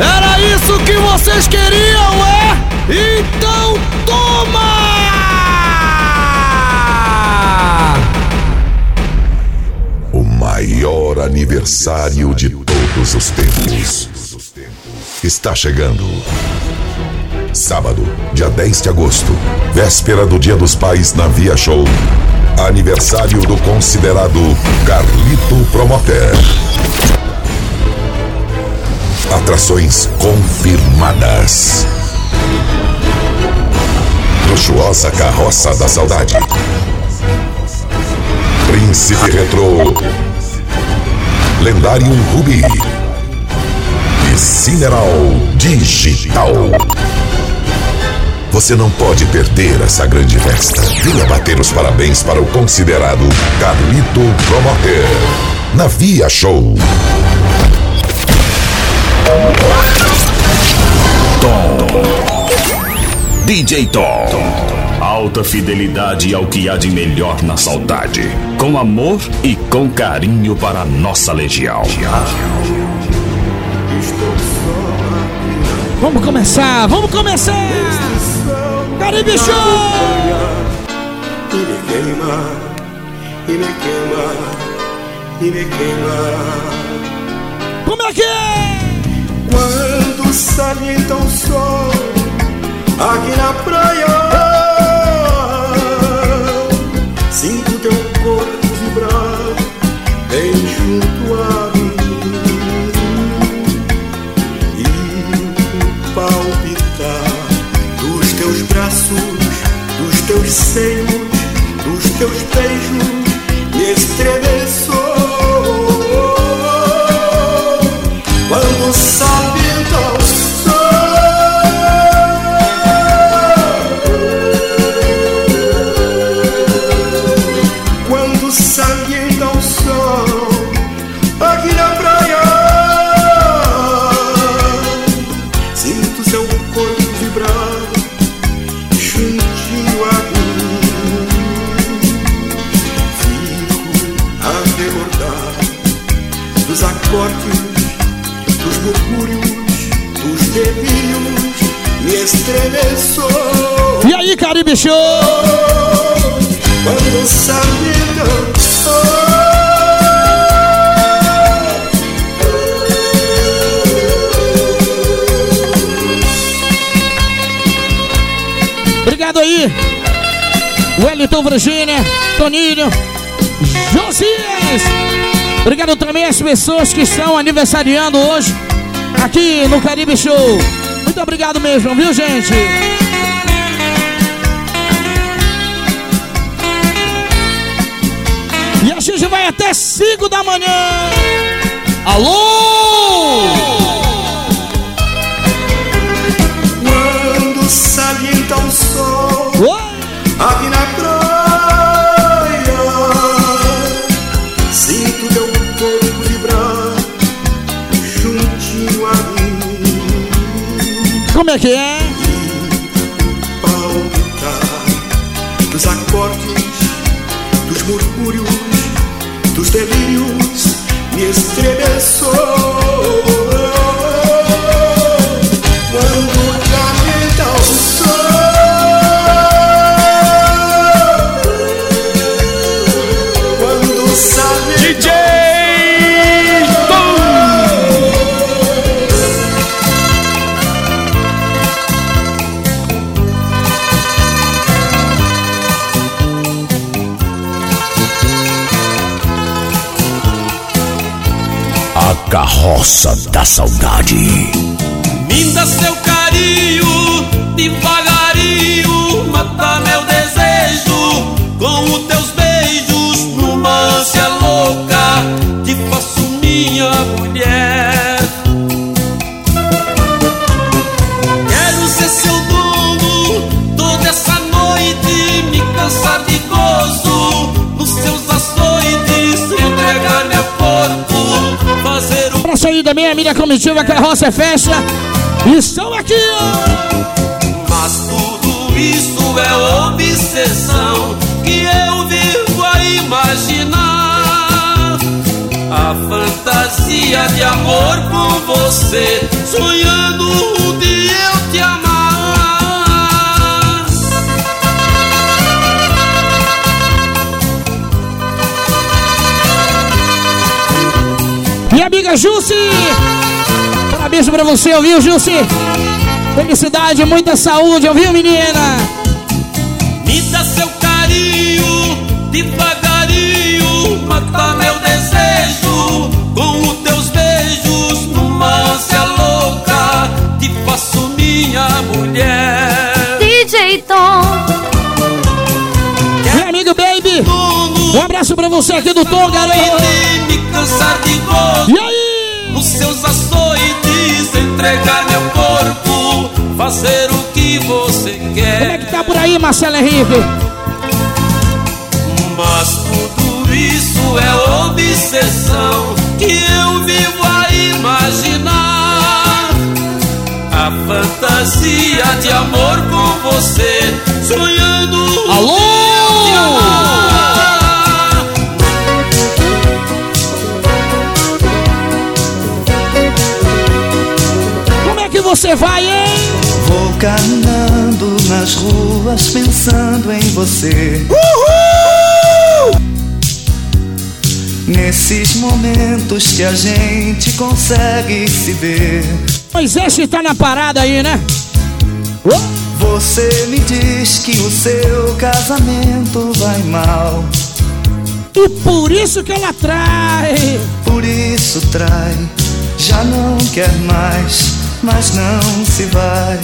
Era isso que vocês queriam, é? Então toma! O maior aniversário de todos os tempos está chegando. Sábado, dia 10 de agosto, véspera do Dia dos Pais na Via Show. Aniversário do considerado Carlito Promoter. Atrações confirmadas. Luxuosa Carroça da Saudade. Príncipe Retro. Lendário Ruby. E Cineral Digital. Você não pode perder essa grande festa. Venha bater os parabéns para o considerado Carlito Promoter. Na Via Show. DJ Tom. Alta fidelidade ao que há de melhor na saudade. Com amor e com carinho para a nossa legião. Vamos começar, vamos começar! Caribe Show! E me queima, e me queima, e me queima. Como é que é? Quando salienta o sol aqui na praia, sinto teu corpo vibrar bem junto a mim. E o palpitar dos teus braços, dos teus seios, pessoas que estão aniversariando hoje aqui no Caribe Show. Muito obrigado mesmo, viu, gente? E a gente vai até 5 da manhã. Alô! Como é que é? Carroça da saudade. Dá seu aí também, a minha comitiva Carroça é Festa. Estão aqui. Mas tudo isso é obsessão que eu vivo a imaginar. A fantasia de amor com você, sonhando Minha Jussi! Parabéns pra você, ouviu, Jussi? Felicidade, muita saúde, ouviu, menina? Me dá seu carinho, devagarinho, mata meu desejo com os teus beijos, numa ânsia louca, te faço minha mulher. DJ Tom. Meu amigo Baby! Um abraço pra você aqui do Tom, garoto! Cansar de aí? Nos seus açoites, entregar meu corpo, fazer o que você Como é quer. que tá por aí, Marcelo Henrique? Mas tudo isso é obsessão que eu vivo a imaginar. A fantasia de amor com você, sonhando você vai, hein? Vou caminhando nas ruas pensando em você. Nesses momentos que a gente consegue se ver. Moisés tá na parada aí, né? Você me diz que o seu casamento vai mal. E por isso que ela trai. Por isso trai. Já não quer mais, mas não se vai.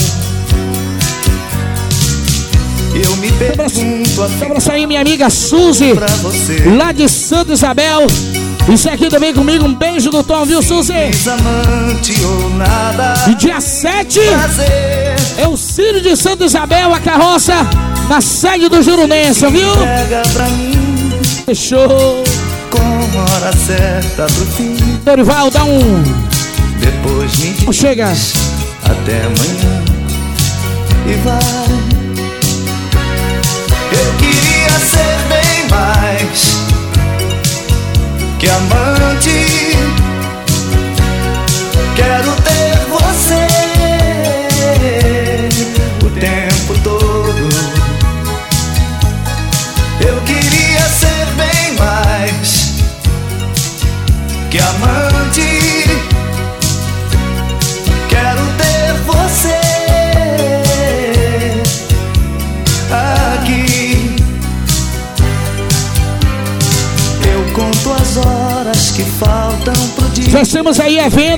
Eu me pergunto a Abraço aí, minha amiga Suzy, lá de Santa Isabel. Isso aqui também comigo, um beijo do Tom, viu, Suzy? Amante ou nada. E dia 7 Prazer. é o Círio de Santa Isabel, a carroça, na sede do Jurunense, viu? Pega pra mim Fechou. com hora certa pro fim. Dorival, dá um. Depois me diz Chega. até amanhã e vai. Eu queria ser bem mais que amante. Quero ter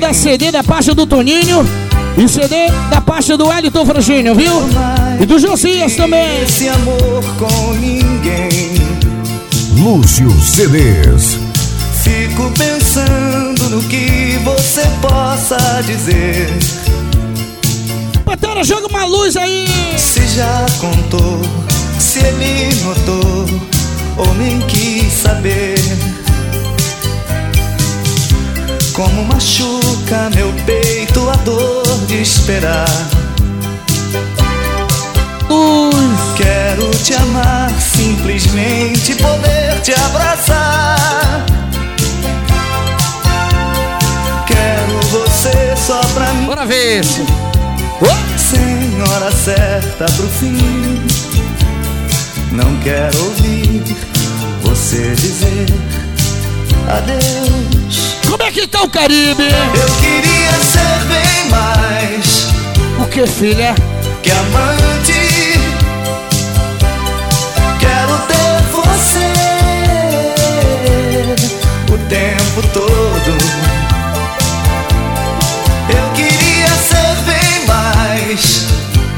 venda, CD da pasta do Toninho e CD da pasta do Wellington Frangínio, viu? E do Josias também. Esse amor com ninguém. Lúcio CDs. Fico pensando no que você possa dizer. Patera, joga uma luz aí. Se já contou, se ele notou, ou nem quis saber. Como machuca meu peito a dor de esperar. Quero te amar, simplesmente poder te abraçar. Quero você só pra mim. Bora ver. Senhora certa pro fim. Não quero ouvir você dizer adeus. Como é que tá o Caribe? Eu queria ser bem mais O que, filha? que amante. Quero ter você o tempo todo. Eu queria ser bem mais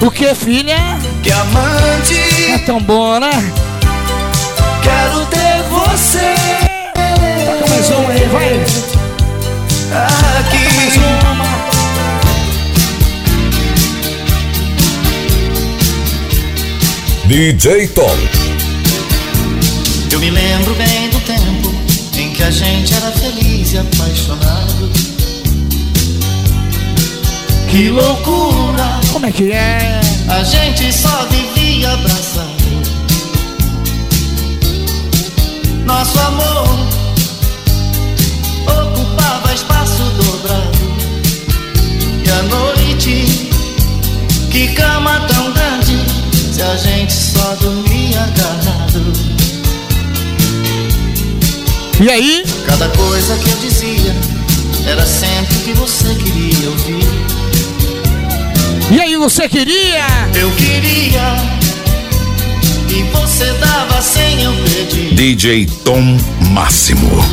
O que, filha? que amante. É tão bom, né? DJ Tom. Eu me lembro bem do tempo em que a gente era feliz e apaixonado. Que loucura! Como é que é? A gente só vivia abraçado. Nosso amor ocupava espaço dobrado. E a noite, que cama tão grande se a gente só dormia agarrado. E aí? Cada coisa que eu dizia era sempre o que você queria ouvir. E aí você queria? Eu queria e você dava sem eu pedir. DJ Tom Máximo.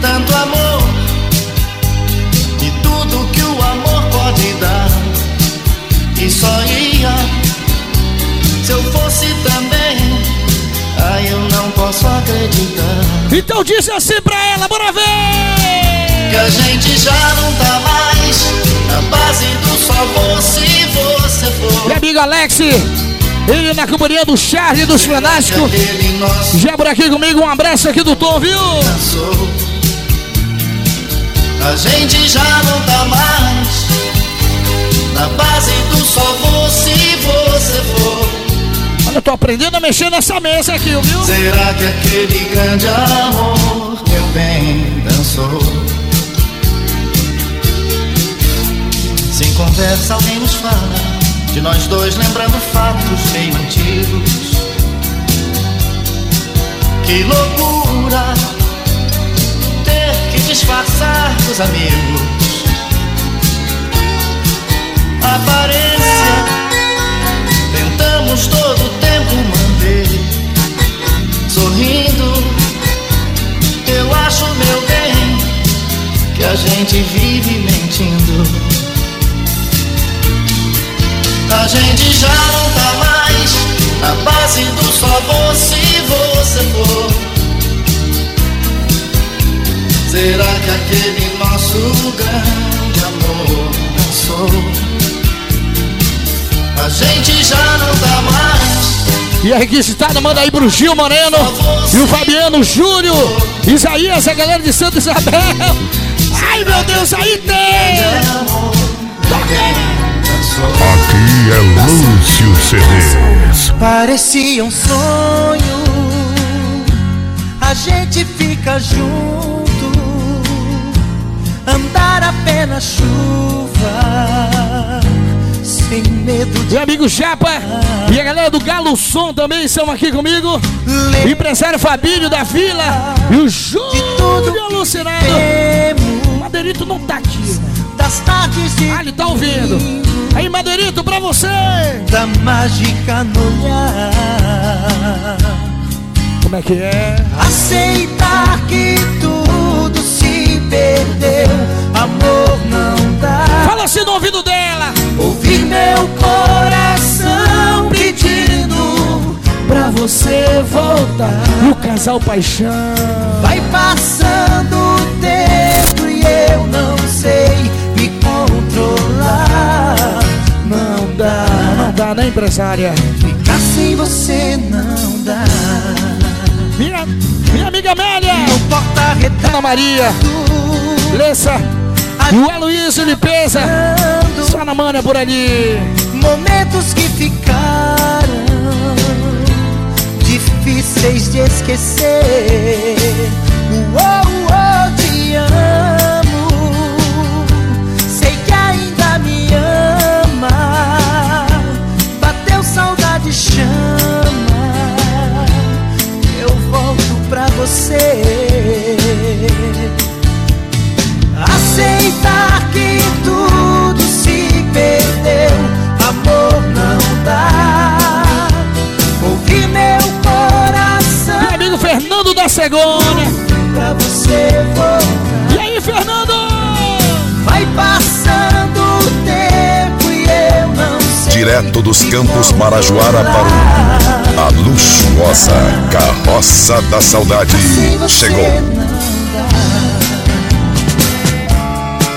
Tanto amor e tudo que o amor pode dar. E só ia se eu fosse também. Ai, eu não posso acreditar. Então diz assim pra ela, bora ver! Que a gente já não tá mais na base do só se você for. Meu amigo Alex, ele na companhia do Charlie dos nosso Já por aqui comigo, um abraço aqui do Tom, viu? dançou. A gente já não tá mais na base do só vou se você for. Eu tô aprendendo a mexer nessa mesa aqui, viu? Será que aquele grande amor meu bem dançou? Sem conversa alguém nos fala De nós dois lembrando fatos meio antigos Que loucura Ter que disfarçar dos amigos Aparência Tentamos todo o tempo manter sorrindo. Eu acho, meu bem, que a gente vive mentindo. A gente já não tá mais na base do só se você for. Será que aquele nosso grande amor dançou? A gente já não tá mais E a requisitada manda aí pro Gil Moreno e o Fabiano Júlio, Isaías, a galera de Santa Isabel. Ai meu Deus, aí tem! Aqui é Lúcio CDs. Parecia um sonho, a gente fica junto, andar a pé na chuva, sem medo de Meu amigo Chapa e a galera do Galo Som também estão aqui comigo. O empresário Fabinho da Vila e o Júlio alucinado. O Madeirito não tá aqui. né? das tardes de Ah, ele tá ouvindo. Aí, Madeirito, pra você. da mágica no olhar. Como é que é? Aceitar que tudo se perdeu, amor não dá. Fala assim no ouvido dela. Ouvir meu coração pedindo pra você voltar. E o casal paixão. Vai passando o tempo e eu não sei me controlar. Não dá, Não dá, né, empresária? ficar sem você não dá. Minha, minha amiga Amélia. Não porta retrato, Ana Maria. Lessa. O Aloysio Limpeza. Só na mana por ali. momentos que ficaram difíceis de esquecer. Uou, uou, te amo. Sei que ainda me ama. Bateu saudade, chama. Eu volto pra você. Cegonha. pra você voltar. E aí, Fernando? Vai passando o tempo e eu não sei. Direto dos campos Marajoara para o A luxuosa carroça da saudade você chegou.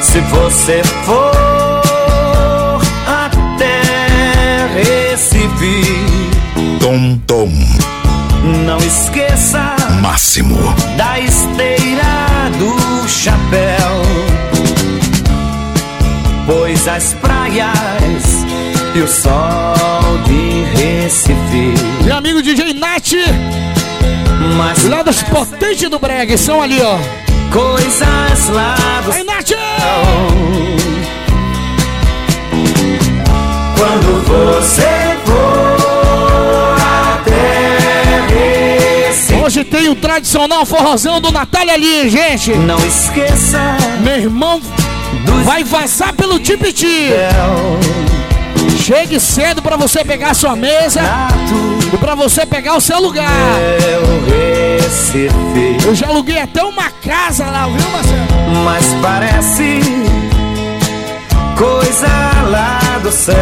Se você for até Recife, Tom Tom não esqueça Máximo. da esteira do chapéu. Pois as praias e o sol de Recife, Meu amigo DJ Nath. mas Lá dos potentes do Brega. São ali, ó. coisas lá do Aí, Nath! Quando você O tradicional forrozão do Natália ali, gente. Não esqueça Meu irmão vai vazar pelo Tipiti. Chegue cedo pra você pegar sua mesa e pra você pegar o seu lugar. Eu já aluguei até uma casa lá, viu, Marcelo? Mas parece coisa lá do céu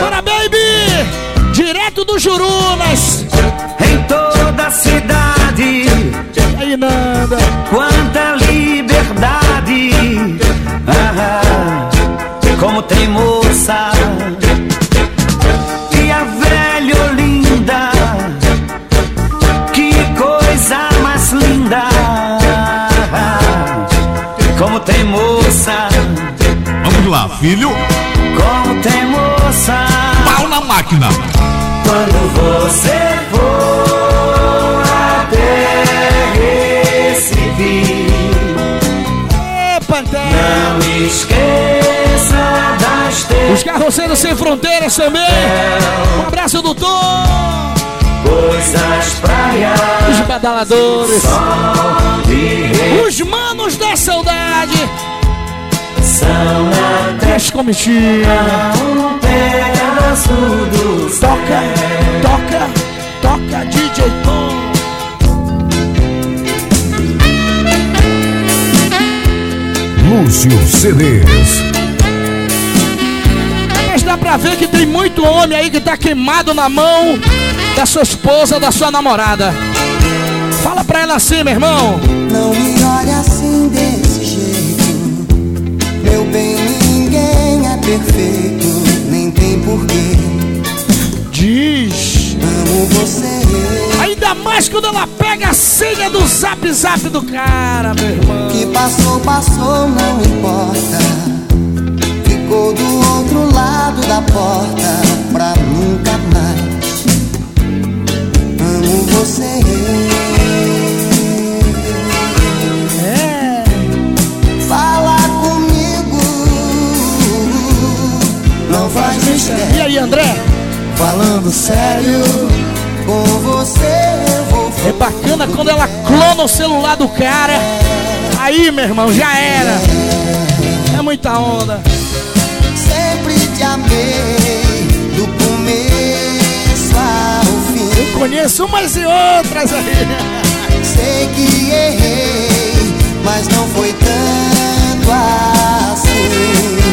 Bora, baby! Direto do Jurunas. Cidade Quanta liberdade. Ah, Como tem moça. E a velha Olinda Que coisa mais linda. Como tem moça. Vamos lá, filho. Como tem moça. Pau na máquina. Quando você for até Ê, Pantera. Não esqueça das Os carroceiros sem fronteiras também. Um abraço do Tom. Pois as praias Os badaladores. Os manos da saudade. são E as comitivas. um pedaço do Toca, toca, toca, DJ Tom. Lúcio CDs. Mas dá pra ver que tem muito homem aí que tá queimado na mão da sua esposa, da sua namorada. Fala pra ela assim, meu irmão. Não me olhe assim desse jeito. Meu bem, ninguém é perfeito, nem tem porquê. Diz. Amo você. Ainda mais quando ela pega a senha do zap zap do cara, meu irmão. Que passou, passou, não importa. Ficou do outro lado da porta pra nunca mais. Amo você. É. Fala comigo. Não faz mistério. E aí, André? Falando sério, com você eu vou É bacana quando ela clona o celular do cara. Aí, meu irmão, já era. É muita onda. sempre te amei do começo ao fim. Conheço umas e outras aí. Sei que errei, mas não foi tanto assim.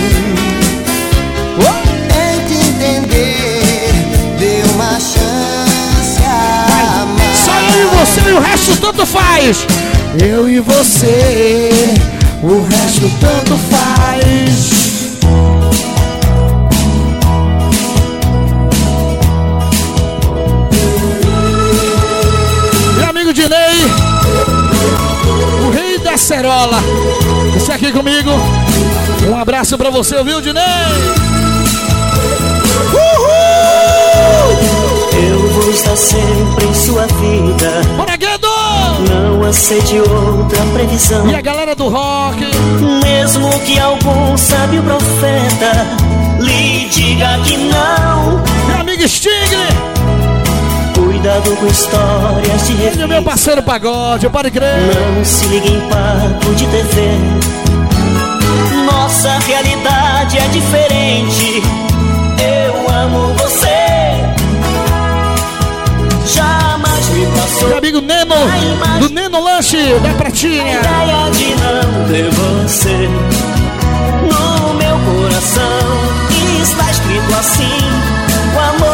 Você e o resto tanto faz. Eu e você, o resto tanto faz. Meu amigo Dinei, o rei da cerola. Você aqui comigo. Um abraço pra você, viu, Dinei? Uhul! Eu vou estar sempre em sua vida. Bora, Guedo! Não aceite outra previsão. E a galera do rock? Mesmo que algum sábio profeta lhe diga que não. Meu amigo Sting! Cuidado com histórias de revista. meu parceiro pagode, pode crer. Não se ligue em papo de TV. Nossa realidade é diferente. Meu amigo Neno, do Neno Lanche, da Pratinha. ideia de não ter você no meu coração. Está escrito assim: o amor,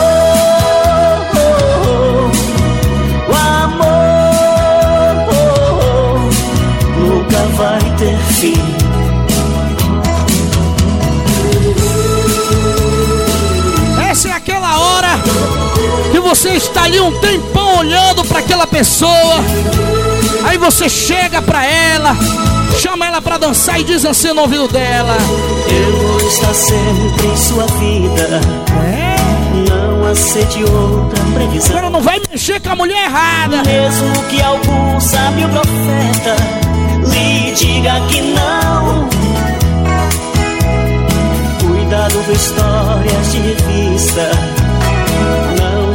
você está ali um tempão olhando para aquela pessoa. Aí você chega pra ela, chama ela pra dançar e diz assim no ouvido dela. Eu vou estar sempre em sua vida. É? Não aceite outra previsão. Agora não vai mexer com a mulher errada. Mesmo que algum sábio profeta lhe diga que não. Cuidado lendo histórias de revista.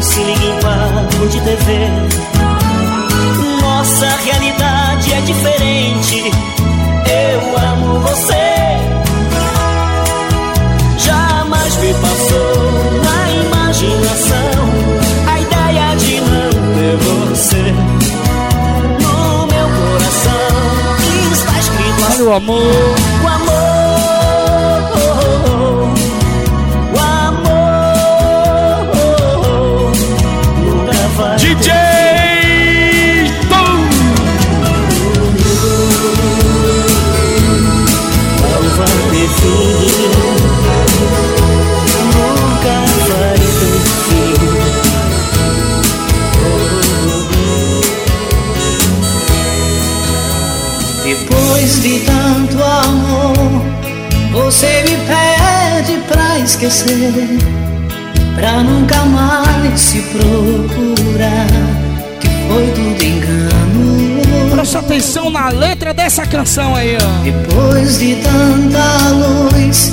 Se ligue em papo de TV. Nossa realidade é diferente. Eu amo você. Jamais me passou na imaginação a ideia de não ter você. No meu coração está escrito assim. O amor. O amor, pra nunca mais se procurar, que foi tudo engano. Presta atenção na letra dessa canção aí, ó. Depois de tanta luz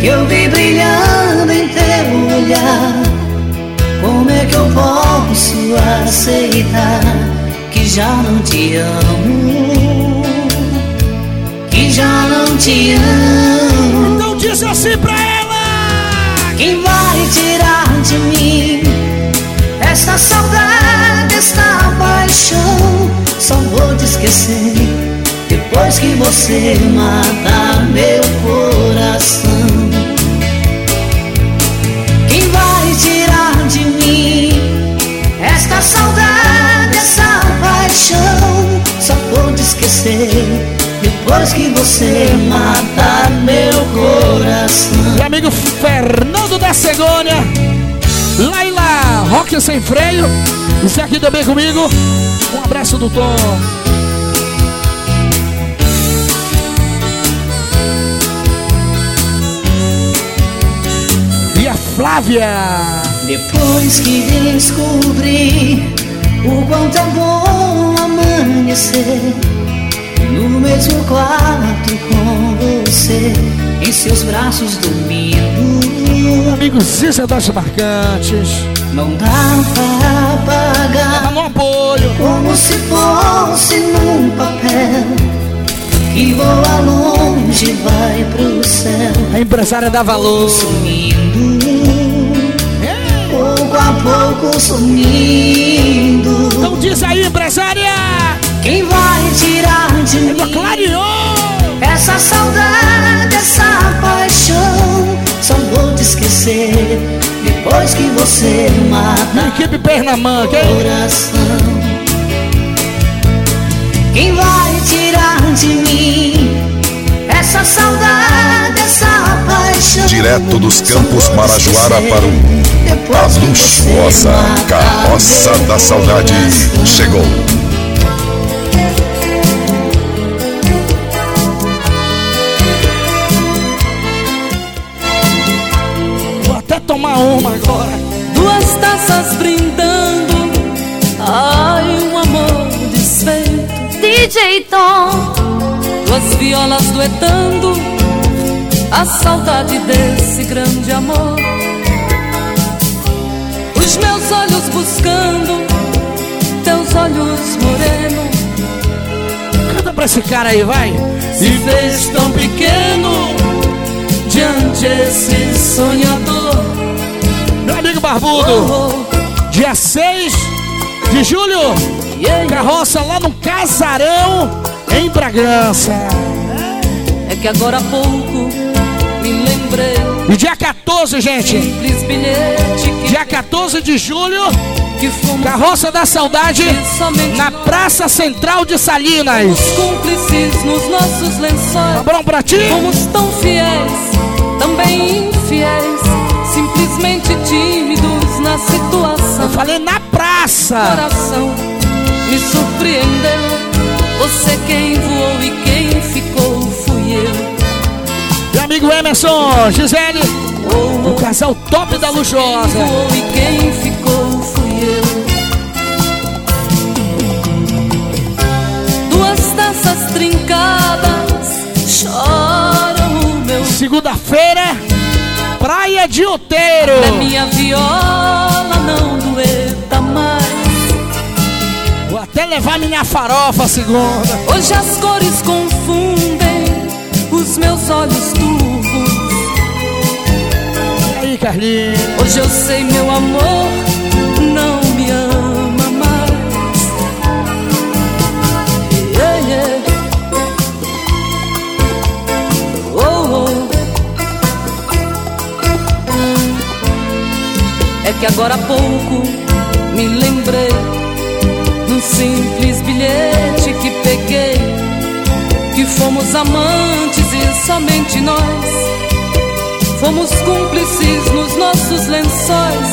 que eu vi brilhando em teu olhar, como é que eu posso aceitar que já não te amo? Que já não te amo. Então diz assim pra ela. Quem vai tirar de mim esta saudade, esta paixão? Só vou te esquecer depois que você matar meu coração. Quem vai tirar de mim esta saudade, essa paixão? Só vou te esquecer depois que você matar meu coração. Meu amigo Fernando da Segônia. Laila Rock Sem Freio. Isso aqui também comigo. Um abraço do Tom. E a Flávia. Depois que descobri o quanto é bom amanhecer no mesmo quarto com você, em seus braços dormindo. Amigo Cícero das Marcantes. Não dá pra apagar no apoio. como se fosse num papel que voa longe, vai pro céu. A empresária dá valor. Sumindo, pouco a pouco sumindo. Então diz aí, empresária. Quem vai tirar de mim essa saudade, essa paixão? Só vou te esquecer depois que você matar Equipe Pernambuco, hein? coração. Quem vai tirar de mim essa saudade, essa paixão? Direto dos campos Marajoara para o A luxuosa carroça da saudade coração. chegou. Uma agora. Duas taças brindando, ai, um amor desfeito. DJ Tom, Duas violas duetando, a saudade desse grande amor. Os meus olhos buscando, teus olhos moreno. Canta pra esse cara aí, vai. Se fez tão pequeno diante esse sonhador. Meu amigo Barbudo. Dia 6 de julho. Carroça lá no Casarão, em Bragança. É que agora há pouco me lembrei. E dia 14, gente. Dia 14 de julho, Carroça da Saudade na Praça Central de Salinas. cúmplices nos nossos Tá lençóis. bom pra ti? Fomos tão fiéis, também infiéis, simplesmente tímidos na Eu situação. falei na praça. Coração me surpreendeu. Você quem voou e quem ficou fui eu. Meu amigo Emerson, Gisele, Oh, o casal top da Quem luxuosa. voou e quem ficou fui eu. Duas taças trincadas choram o meu Segunda-feira, Da minha viola não doeta mais. Vou até levar minha farofa segunda. Hoje as cores confundem os meus olhos turvos. E aí, Carlinhos? Hoje eu sei, meu amor, É que agora há pouco me lembrei num simples bilhete que peguei que fomos amantes e somente nós Fomos cúmplices nos nossos lençóis,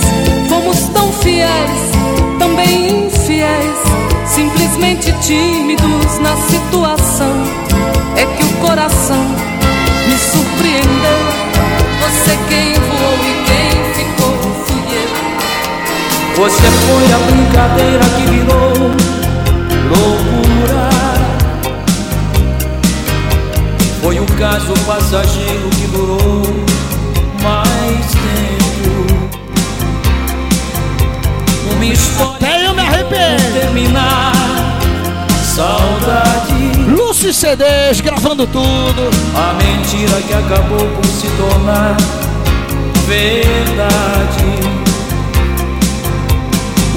fomos tão fiéis, também infiéis, simplesmente tímidos na situação. É que o coração me surpreendeu. Você quem Você foi a brincadeira que virou loucura. Foi o caso passageiro que durou mais tempo. Uma história Até eu me arrependo. terminar. Saudade, Lúcio CDs gravando tudo. a mentira que acabou por se tornar verdade.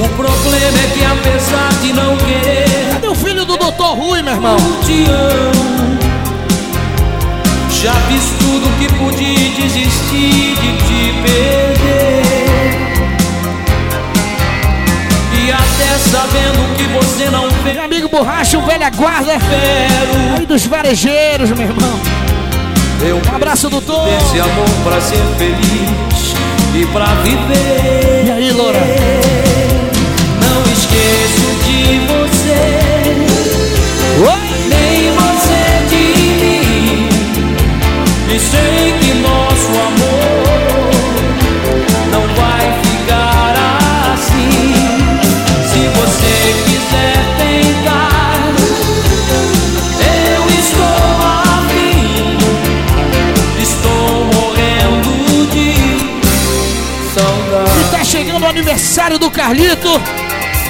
O problema é que apesar de não querer, Cadê o filho do Doutor Rui, meu irmão? eu te amo. Já fiz tudo que pude e desisti de te perder. E até sabendo que você não fez, Meu amigo Borracha, o velha guarda. Aí dos varejeiros, meu irmão. Eu Um abraço, doutor. desse amor pra ser feliz e pra viver. E aí, Loura? Não esqueço de você, Oi? nem você de mim. E sei que nosso amor não vai ficar assim. Se você quiser tentar, eu estou afim. Estou morrendo de saudade. E tá chegando o aniversário do Carlito.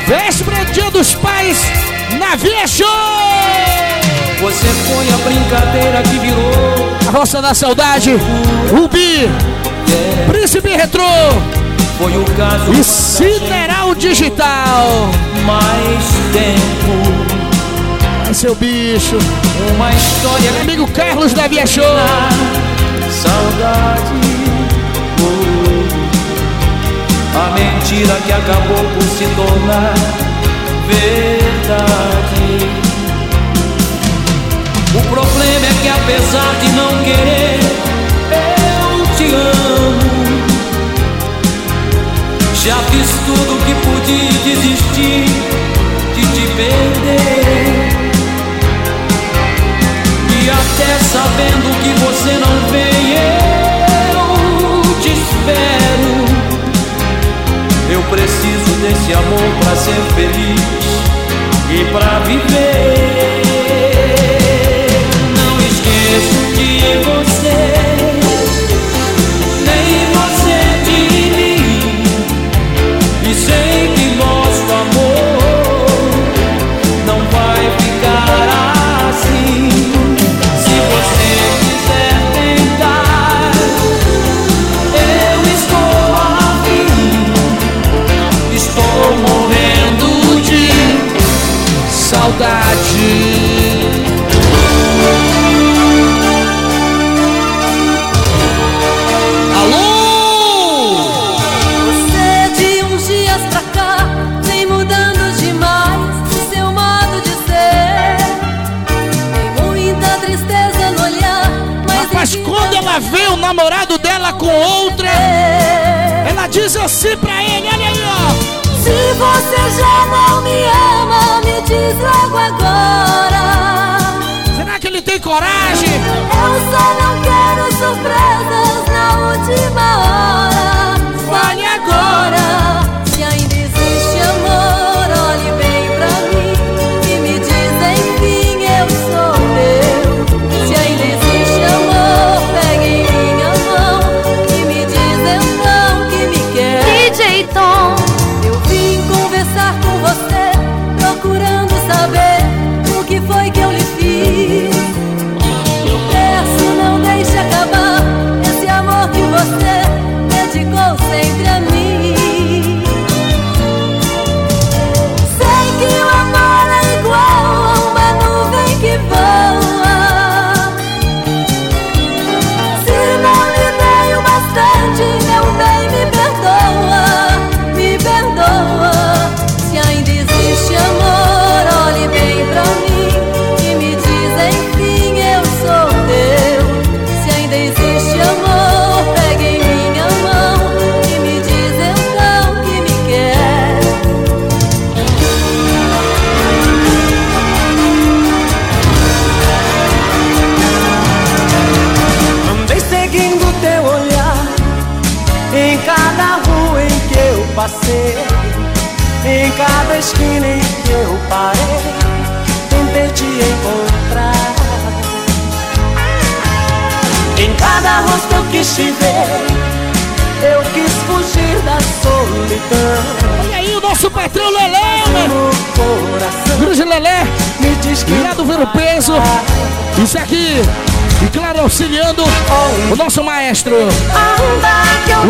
Véspera dia dos pais na Via Show. Você foi a brincadeira que virou A Roça da Saudade, Rubi, Príncipe Retrô Foi o caso e Cineral Digital. mais tempo Ai, seu bicho. Uma história Meu amigo Carlos da Via Show. Saudade A mentira que acabou por se tornar verdade. O problema é que apesar de não querer Eu te amo. Já fiz tudo que pude e desisti de te perder. E até sabendo que você não vem, preciso desse amor pra ser feliz e pra viver. Não esqueço de você, namorado dela com outra, ela diz assim pra ele, olha aí, ó. Se você já não me ama, me diz logo agora. Será que ele tem coragem? Eu só não quero surpresas na última hora.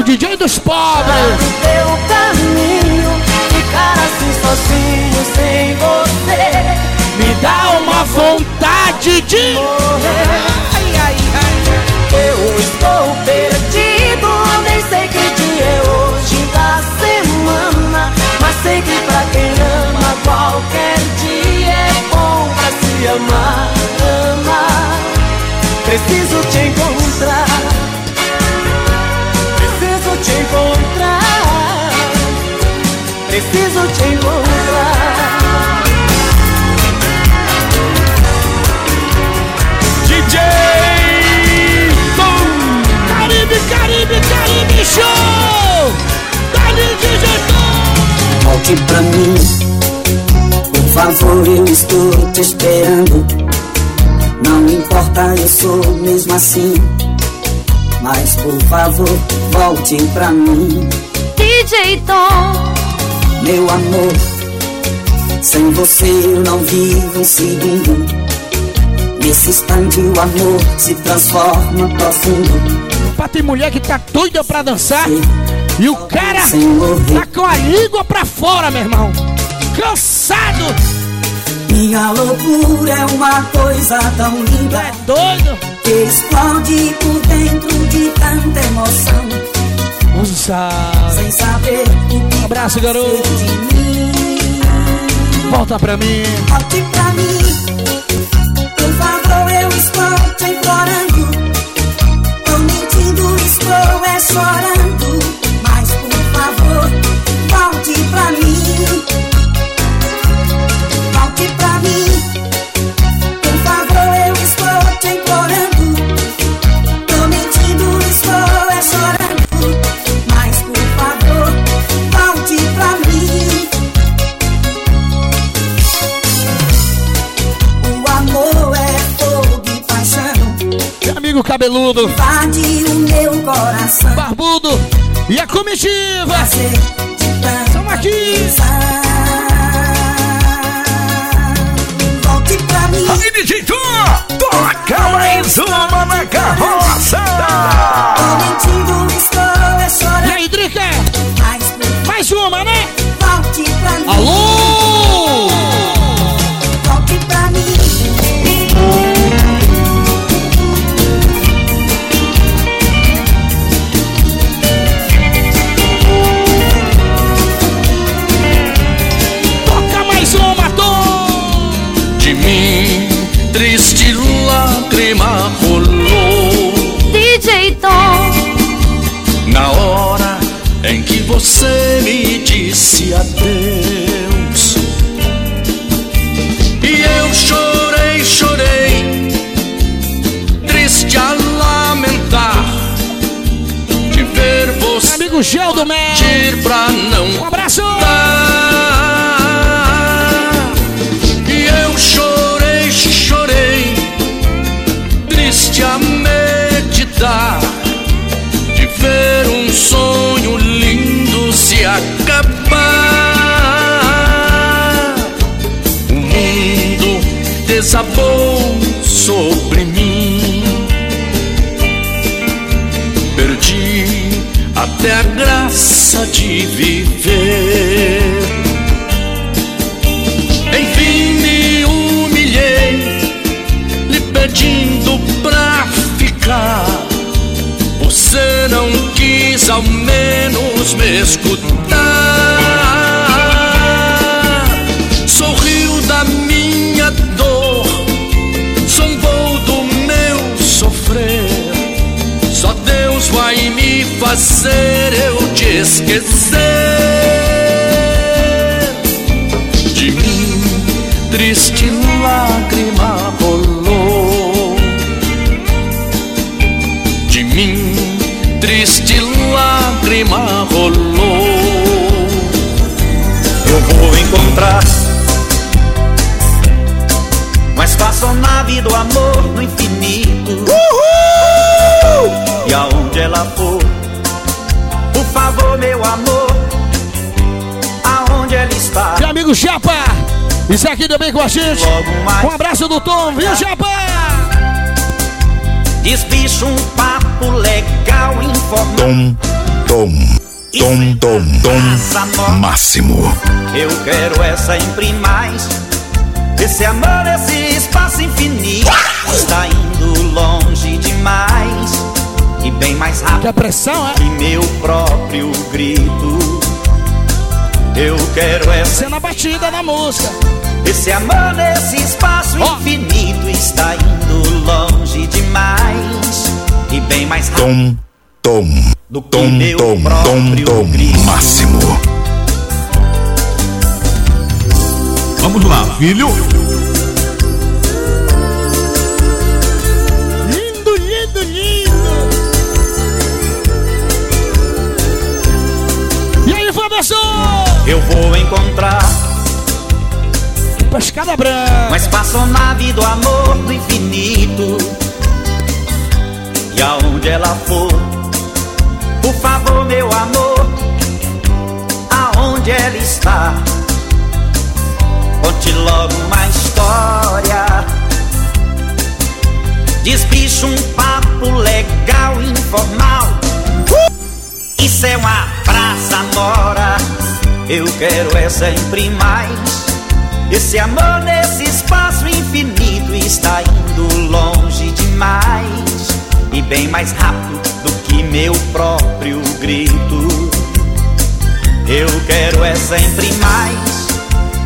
DJ dos Volte pra mim, por favor, eu estou te esperando. Não importa, eu sou mesmo assim. Mas por favor, volte pra mim, DJ Tom, meu amor. Sem você eu não vivo um segundo. Nesse instante o amor se transforma profundo. Pá, tem mulher que tá doida pra dançar e o cara tá com a língua pra fora, meu irmão. Cansado! Minha loucura é uma coisa tão linda. É doido? Que explode por dentro de tanta emoção. Usa. Sem saber o que Um abraço, garoto. de mim. Volta pra mim. Volte pra mim. Por favor, eu estou te implorando. Tô mentindo, estou é chorando. Cabeludo, Invade o meu coração. barbudo e a comitiva. Prazer Amigo Gel do Mel. partir pra não Um abraço! Graça de viver. Enfim me humilhei, lhe pedindo pra ficar. Você não quis ao menos me escutar. Sorriu da minha dor, zombou do meu sofrer. Só Deus vai me fazer eu esquecer isso aqui também com a gente. Um abraço do Tom, viu, Chapa? Desbicha um papo legal, informal. Tom, tom, tom, tom, tom, máximo. Eu quero é sempre mais. Esse amor, esse espaço infinito está indo longe demais e bem mais rápido que, pressão, é? que meu próprio grito. Eu quero é ser na batida da música. Esse amor nesse espaço oh. infinito está indo longe demais e bem mais rápido. Tom, tom, do que tom, meu tom, próprio tom, tom, grito. máximo. Vamos lá, filho. Eu vou encontrar Pescada branca. um espaço na vida do amor do infinito. E aonde ela for, por favor, meu amor, aonde ela está? Conte logo uma história. Despicha um papo legal, informal. Isso é uma praça mora. Eu quero é sempre mais. Esse amor nesse espaço infinito está indo longe demais e bem mais rápido do que meu próprio grito. Eu quero é sempre mais.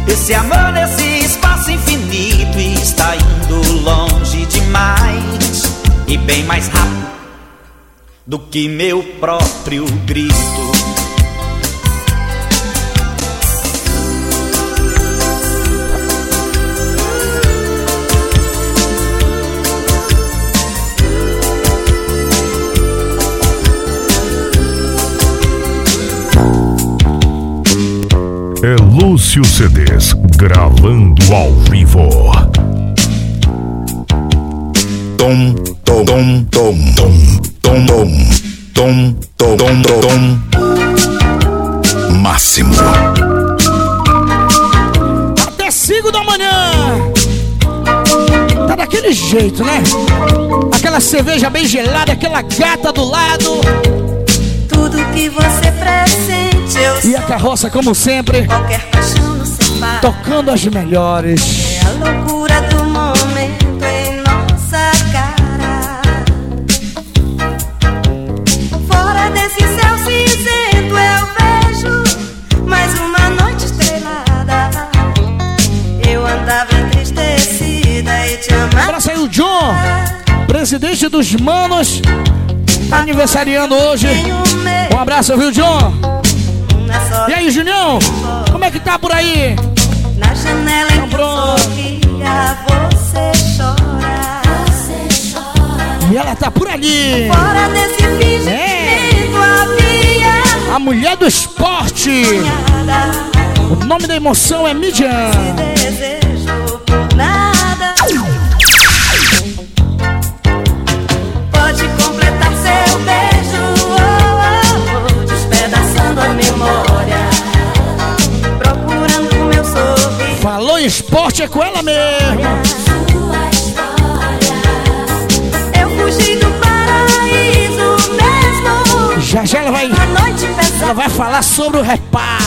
Esse amor nesse espaço infinito está indo longe demais e bem mais rápido do que meu próprio grito. É Lúcio CDs gravando ao vivo. Tom, tom, tom, tom, tom, tom, tom, tom, tom, tom, tom, máximo. Até 5 da manhã. Tá daquele jeito, né? Aquela cerveja bem gelada, aquela gata do lado. Tudo que você presente E a carroça, como sempre, separa. tocando as melhores. É a loucura do momento em nossa cara. Fora desse céu cinzento eu vejo mais uma noite estrelada. Eu andava entristecida e te amava. Abraço aí o John, presidente dos Manos, aniversariando hoje. Um abraço, viu, John? E aí, Junião? Como é que tá por aí? Na janela em que eu sorria, você chora. Você chora. E ela tá por ali. Fora desse fingimento havia A mulher do esporte. O nome da emoção é Midian. Falou em esporte é com ela mesmo. Eu fugi do paraíso mesmo. Já já ela vai, ela vai falar sobre o repá.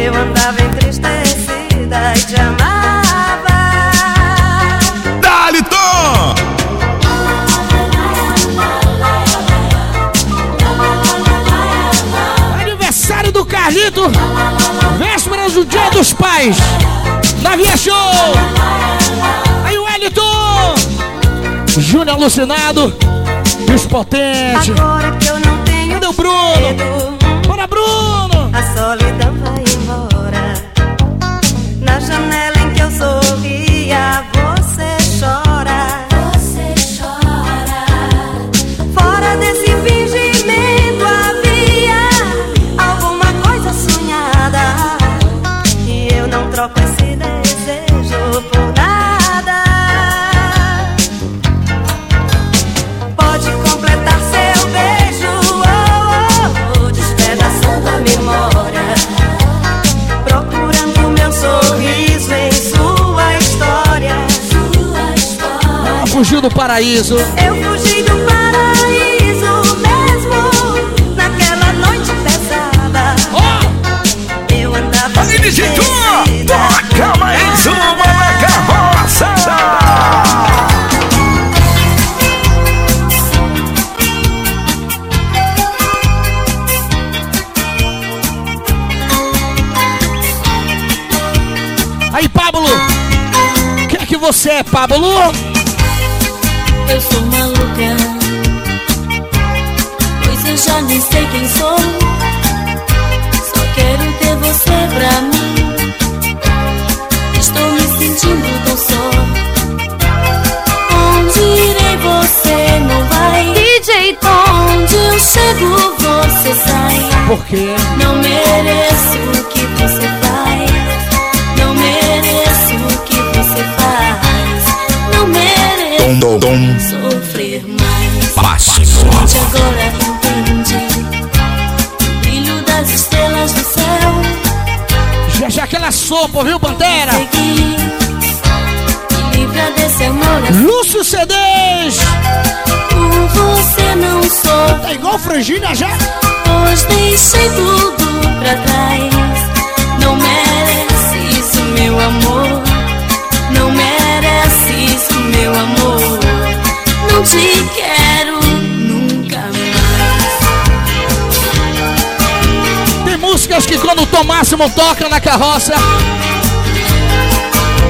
Eu andava entristecida e te amava. Dali, Tom! Aniversário do Carlito. Vésperas do Dia dos Pais. Na Via Show. Aí o Wellington. Júnior alucinado. E os potentes. Agora que eu não tenho Cadê o Bruno? Bora, Bruno. A solidão vai embora. Na janela fugiu do paraíso. Eu fugi do paraíso mesmo naquela noite pesada. Eu andava Aí, Tom, toca mais uma na carroça. Aí, Pablo! O que é que você é, Pablo? Sai. Por quê? Não mereço o que você faz. Não mereço o que você faz. Não mereço Tom, tom, tom. sofrer mais. Máximo. Gente, agora entendi o brilho das estrelas do céu. Já já aquela sopa, viu, Pantera? Segui, me livra desse amor. Lúcio CDs! Sou. Tá igual Frangília já? Pois deixei tudo pra trás. Não merece isso, meu amor. Não merece isso, meu amor. Não te quero nunca mais. Tem músicas que quando o Tom Máximo toca na carroça,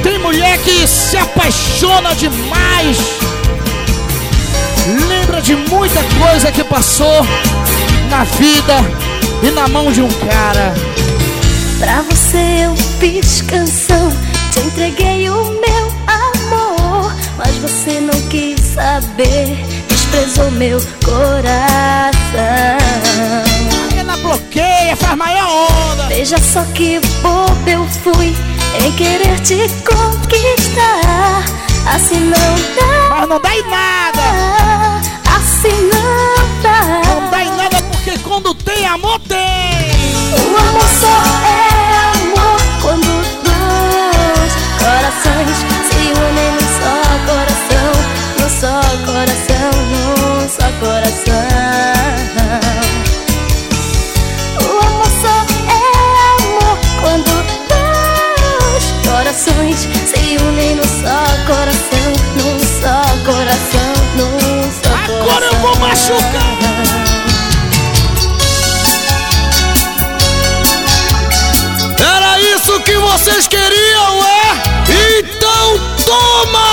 tem mulher que se apaixona demais. Lembra de muita coisa que passou na vida e na mão de um cara. Pra você eu fiz canção, te entreguei o meu amor. Mas você não quis saber, desprezou meu coração. Ela bloqueia, faz maior onda. Veja só que bobo eu fui em querer te conquistar. Assim não dá. Mas não dá em nada. Assim não dá. Não dá em nada porque quando tem amor, tem. O amor só é amor quando dois corações se unem num só coração, num só coração, num só coração. Machucar. Era isso que vocês queriam, é? Então toma!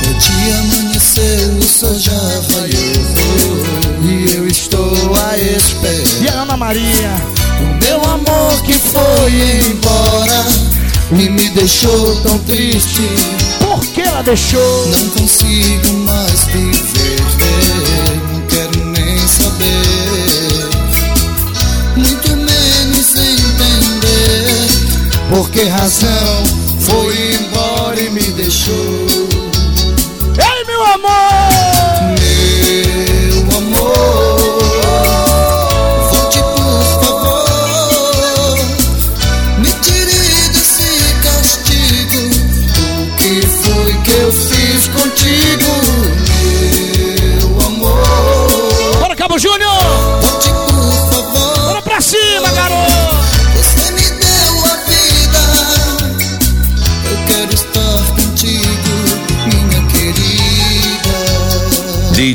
O dia amanheceu, o sol já raiou E eu estou à espera E a Ana Maria? O meu amor que foi embora E me deixou tão triste. Por que ela deixou? Não consigo mais viver. Não quero nem saber. Muito menos entender Por que razão foi embora e me deixou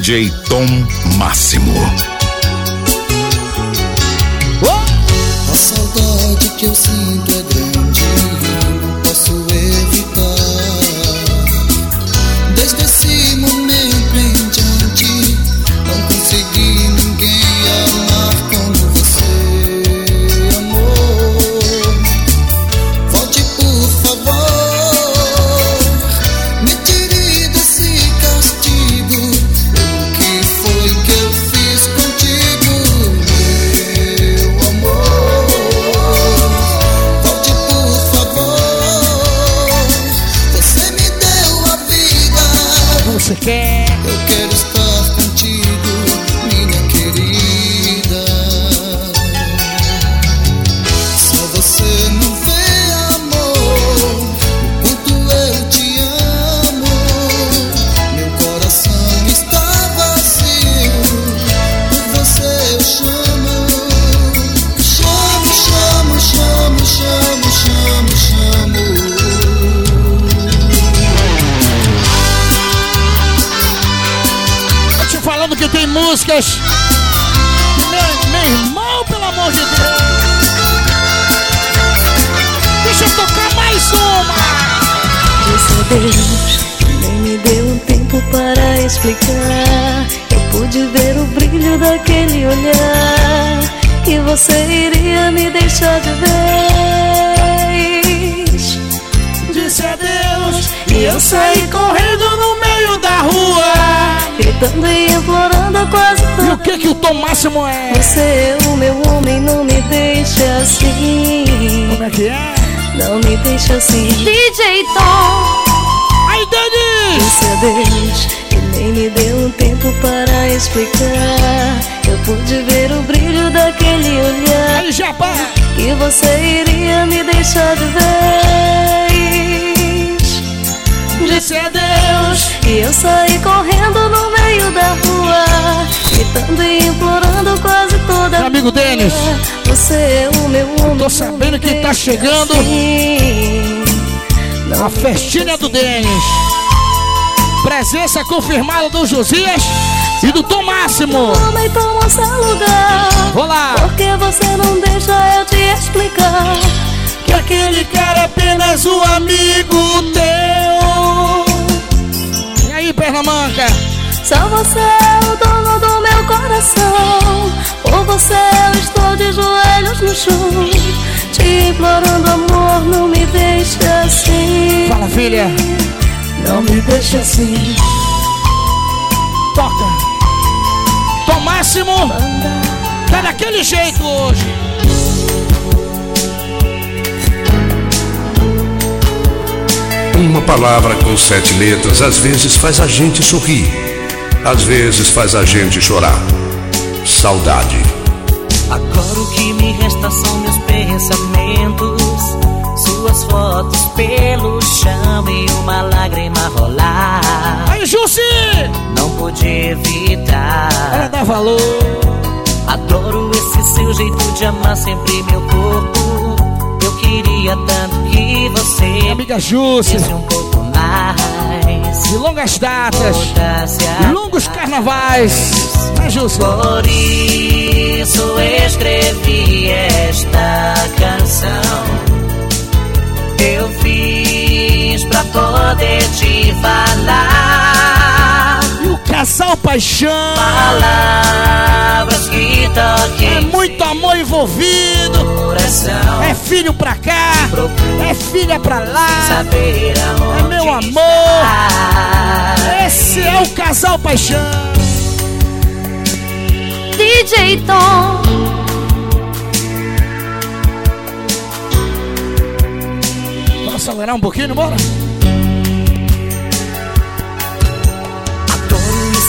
DJ Tom Deus nem me deu um tempo para explicar. Eu pude ver o brilho daquele olhar. Que você iria me deixar de vez. Disse a Deus e eu saí correndo no meio da rua. Gritando e implorando quase E o que que o Tom Máximo é? Você é o meu homem, não me deixa assim. Como é que é? Não me deixa assim. DJ Tom. Aí, Denis! Disse a Deus que nem me deu um tempo para explicar. Eu pude ver o brilho daquele olhar. Aí, Jabá! Que você iria me deixar de vez. Disse a Deus E eu saí correndo no meio da rua Gritando e implorando quase toda Meu amigo Denis. Você é o meu homem Tô sabendo que tá chegando assim. a festinha do Denis. Presença confirmada do Josias e do Tom Máximo. Homem toma seu lugar Vou lá. Porque você não deixa eu te explicar Que aquele cara é apenas um amigo teu. Pernamanca? Só você é o dono do meu coração Por você eu estou de joelhos no chão Te implorando amor, não me deixe assim Fala, filha. Não me deixe assim Toca. Tom Máximo. Tá daquele jeito hoje. Uma palavra com sete letras às vezes faz a gente sorrir, às vezes faz a gente chorar. Saudade. Agora o que me resta são meus pensamentos. Suas fotos pelo chão e uma lágrima rolar. Aí, Jussi! Não pude evitar. Ela dá valor. Adoro esse seu jeito de amar sempre meu corpo. Queria tanto que você Amiga desse um pouco mais. De longas datas. Longos carnavais. Né? Por isso escrevi esta canção. Eu fiz pra poder te falar. Casal paixão. Palavras que toquem É muito amor envolvido. coração. É filho pra cá. É filha pra lá. Saber É meu amor. Esse é o casal paixão. DJ Tom. Vamos acelerar um pouquinho, bora?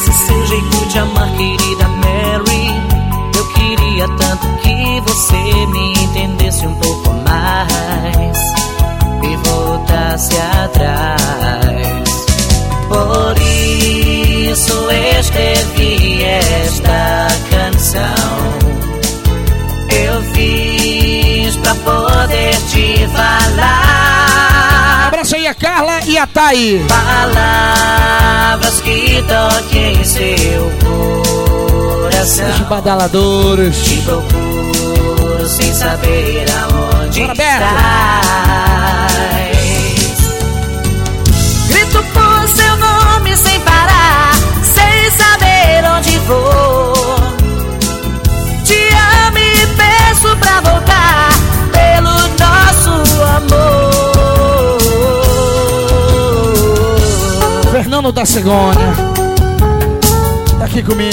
Esse seu jeito de amar, querida Mary. Eu queria tanto que você me entendesse um pouco mais e voltasse atrás. Por isso escrevi esta canção. Eu fiz pra poder te falar. Abraço aí a Carla e a Thay. Palavras que toquem seu coração. Os badaladores. Te procuro sem saber aonde Bora, Beto. Da Cegonha. Tá aqui comigo.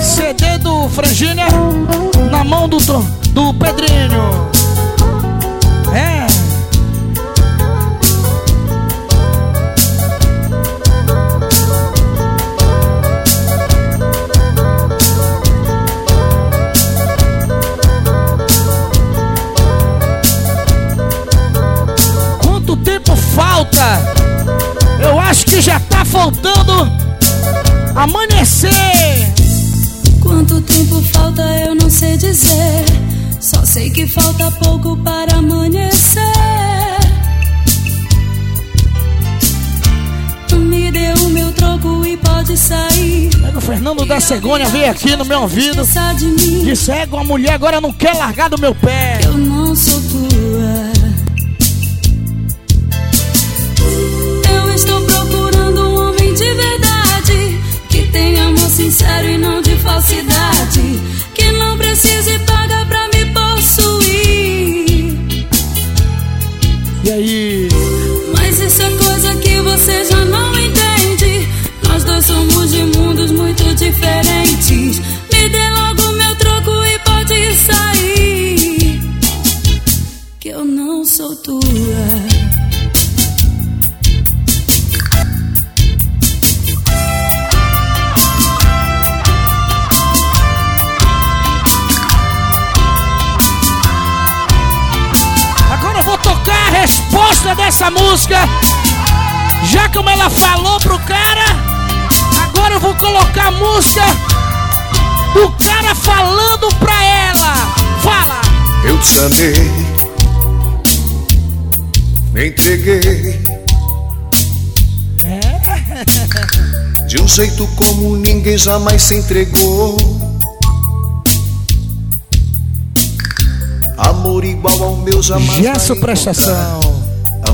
CD do Frangínia na mão do, do Pedrinho. faltando amanhecer. Quanto tempo falta eu não sei dizer. Só sei que falta pouco para amanhecer. Tu Me deu o meu troco e pode sair. Pega o Fernando da Cegonha veio aqui no meu ouvido. Disse: é, a mulher agora não quer largar do meu pé. Que não precise pagar pra me possuir. E aí? Mas isso é coisa que você já não entende. Nós dois somos de mundos muito diferentes. Me dê logo meu troco e pode sair. Que eu não sou tua. Dessa música. Já como ela falou pro cara, agora eu vou colocar a música do cara falando pra ela. Fala! Eu te amei, me entreguei. De um jeito como ninguém jamais se entregou. Amor igual ao meu jamais. Gesso prestação.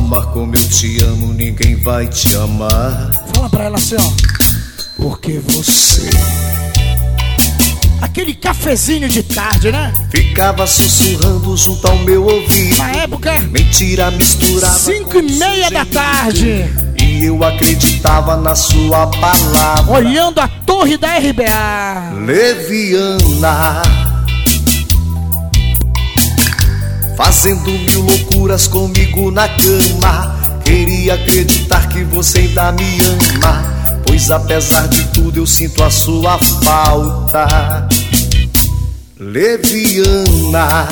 Amar como eu te amo, ninguém vai te amar. Fala pra ela assim, ó. Porque você Aquele cafezinho de tarde, né? ficava sussurrando junto ao meu ouvido. Na época, Mentira misturava. cinco e meia da tarde. E eu acreditava na sua palavra. Olhando a torre da RBA. Leviana Fazendo mil loucuras comigo na cama. Queria acreditar que você ainda me ama Pois apesar de tudo eu sinto a sua falta. Leviana.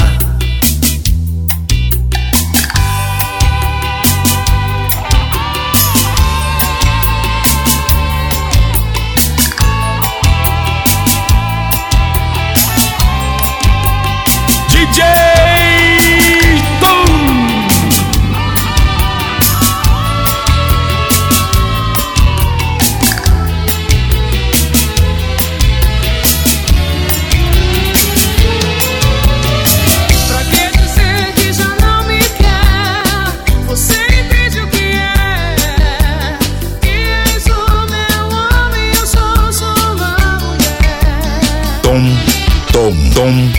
DJ tom,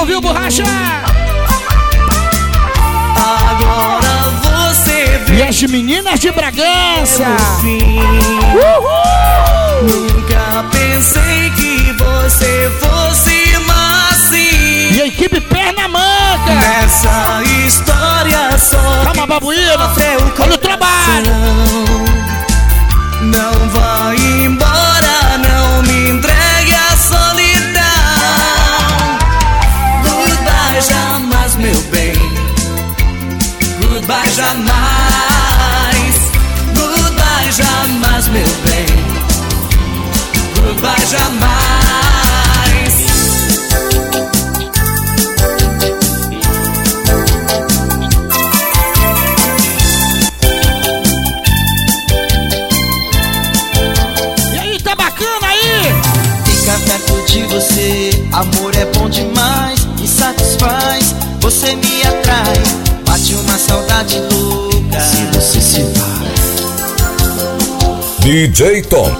Tom, viu, Borracha? Agora você vê E as meninas de Bragança. fim. Nunca pensei que você fosse assim. E a equipe Pernamanca. Nessa história só Calma, babuína. sofreu Olha o trabalho. Não vai embora, mais, meu bem. Goodbye jamais. E aí, tá bacana aí? Fica perto de você, amor é bom demais, me satisfaz, você me atrai, bate uma saudade louca. Se você se DJ Tom.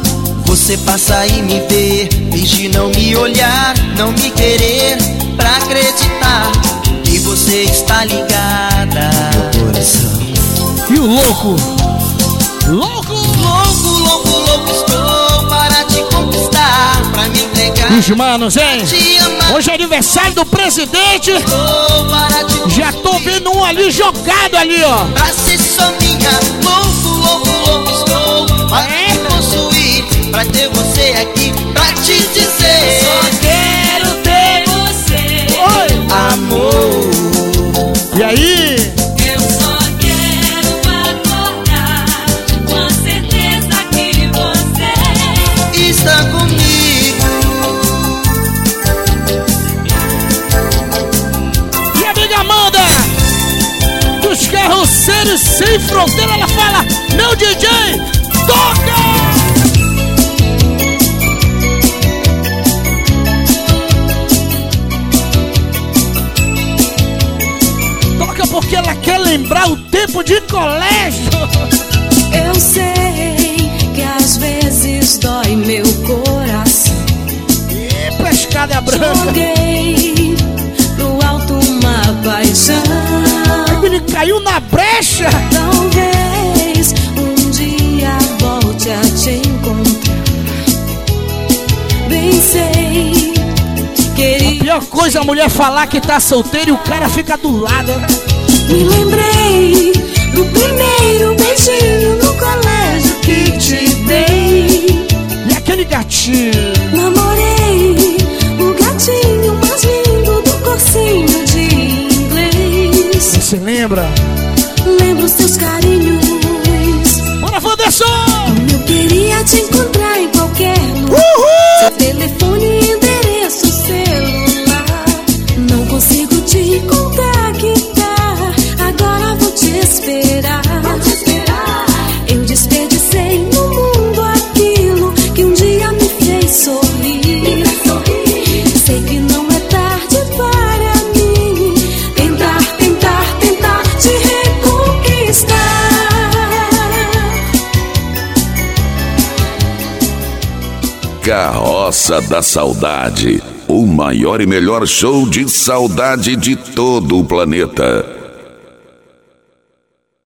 Você passa e me vê, finge não me olhar, não me querer, pra acreditar que você está ligada. Meu coração. E o louco? Louco! Louco, Os manos, hein? Hoje é aniversário do presidente. Já tô vendo um ali jogado ali, ó. Pra ser só minha, louco, louco, louco estou Pra te possuir, pra ter você aqui Pra te dizer Só quero ter você. Oi! Amor E aí? Carroceiros sem fronteira, ela fala: Meu DJ, toca! Toca porque ela quer lembrar o tempo de colégio. Eu sei que às vezes dói meu coração. E pescada branca. Joguei pro alto uma paixão. Caiu na brecha. Talvez um dia volte a te encontrar. Bem sei, queria. Pior coisa é a mulher falar que tá solteira e o cara fica do lado. Me lembrei do primeiro beijinho no colégio que te dei. E aquele gatinho? Namorei o gatinho mais lindo do cursinho de inglês. Você lembra? Os teus carinhos. Bora, Wanderson! Eu queria te encontrar em qualquer lugar. Seu telefone Carroça da Saudade. O maior e melhor show de saudade de todo o planeta.